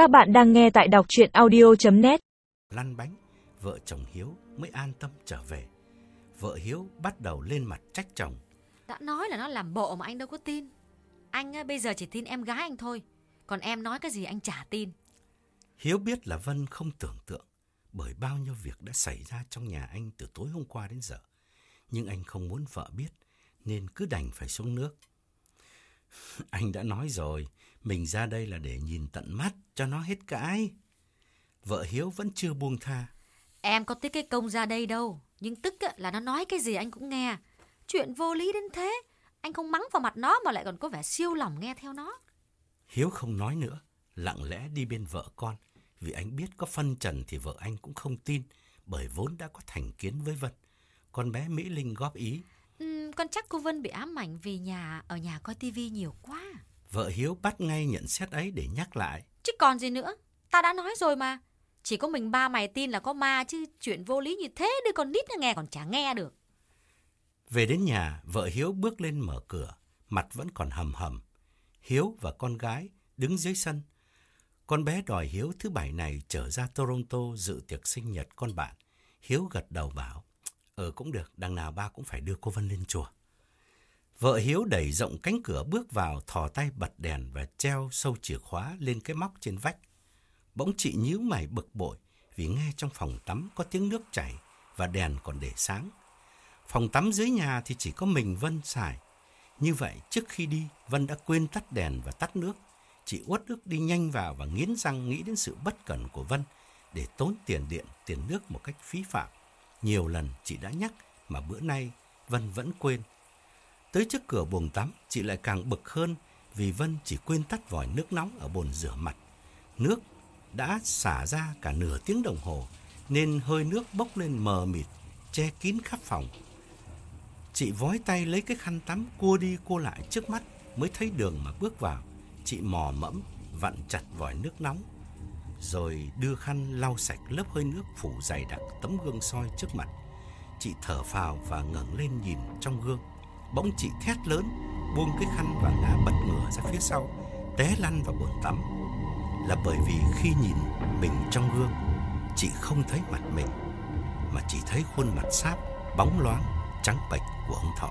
Các bạn đang nghe tại đọc chuyện audio.net lăn bánh, vợ chồng Hiếu mới an tâm trở về. Vợ Hiếu bắt đầu lên mặt trách chồng. Đã nói là nó làm bộ mà anh đâu có tin. Anh á, bây giờ chỉ tin em gái anh thôi. Còn em nói cái gì anh chả tin. Hiếu biết là Vân không tưởng tượng bởi bao nhiêu việc đã xảy ra trong nhà anh từ tối hôm qua đến giờ. Nhưng anh không muốn vợ biết nên cứ đành phải xuống nước. Anh đã nói rồi, mình ra đây là để nhìn tận mắt cho nó hết cãi. Vợ Hiếu vẫn chưa buông tha. Em có thích cái công ra đây đâu. Nhưng tức là nó nói cái gì anh cũng nghe. Chuyện vô lý đến thế. Anh không mắng vào mặt nó mà lại còn có vẻ siêu lòng nghe theo nó. Hiếu không nói nữa, lặng lẽ đi bên vợ con. Vì anh biết có phân trần thì vợ anh cũng không tin, bởi vốn đã có thành kiến với Vân. Con bé Mỹ Linh góp ý, con chắc cô Vân bị ám ảnh vì nhà ở nhà coi tivi nhiều quá. vợ Hiếu bắt ngay nhận xét ấy để nhắc lại. Chứ còn gì nữa. Ta đã nói rồi mà. Chỉ có mình ba mày tin là có ma chứ chuyện vô lý như thế đứa con nít nó nghe còn chả nghe được. Về đến nhà, vợ Hiếu bước lên mở cửa, mặt vẫn còn hầm hầm. Hiếu và con gái đứng dưới sân. Con bé đòi Hiếu thứ bảy này trở ra Toronto dự tiệc sinh nhật con bạn. Hiếu gật đầu bảo, ờ cũng được, đằng nào ba cũng phải đưa cô Vân lên chùa. Vợ Hiếu đẩy rộng cánh cửa bước vào, thò tay bật đèn và treo sâu chìa khóa lên cái móc trên vách. Bỗng chị nhíu mày bực bội vì nghe trong phòng tắm có tiếng nước chảy và đèn còn để sáng. Phòng tắm dưới nhà thì chỉ có mình Vân xài. Như vậy, trước khi đi, Vân đã quên tắt đèn và tắt nước. Chị uất ức đi nhanh vào và nghiến răng nghĩ đến sự bất cẩn của Vân để tốn tiền điện, tiền nước một cách phí phạm. Nhiều lần chị đã nhắc mà bữa nay Vân vẫn quên. Tới trước cửa buồng tắm, chị lại càng bực hơn vì Vân chỉ quên tắt vòi nước nóng ở bồn rửa mặt. Nước đã xả ra cả nửa tiếng đồng hồ nên hơi nước bốc lên mờ mịt, che kín khắp phòng. Chị vói tay lấy cái khăn tắm cua đi cua lại trước mắt mới thấy đường mà bước vào. Chị mò mẫm vặn chặt vòi nước nóng rồi đưa khăn lau sạch lớp hơi nước phủ dày đặc tấm gương soi trước mặt. Chị thở phào và ngẩng lên nhìn trong gương. Bỗng chị thét lớn, buông cái khăn và ngã bật ngửa ra phía sau, té lăn vào bồn tắm. Là bởi vì khi nhìn mình trong gương, chị không thấy mặt mình, mà chỉ thấy khuôn mặt sáp, bóng loáng, trắng bệch của ông Thọ.